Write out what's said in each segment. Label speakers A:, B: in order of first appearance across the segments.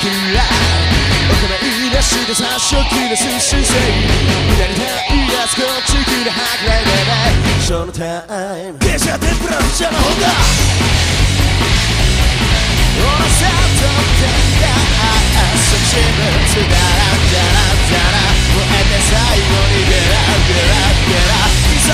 A: の段に続くらお構いなしで差し置きなす姿勢やりたいやつこっち来るはぐらいでねそのタイム電車天ぷらの邪魔ほんだ俺さとってんだそっちぶつだらだらだら燃えて最後にゲラゲラゲラ貴様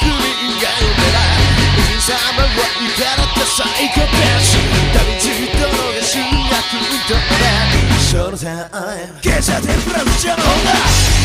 A: 国民が生めないおじさまは怒ったサイコパス旅路とのが主役となるその際ーテンプラスじゃのほうだ。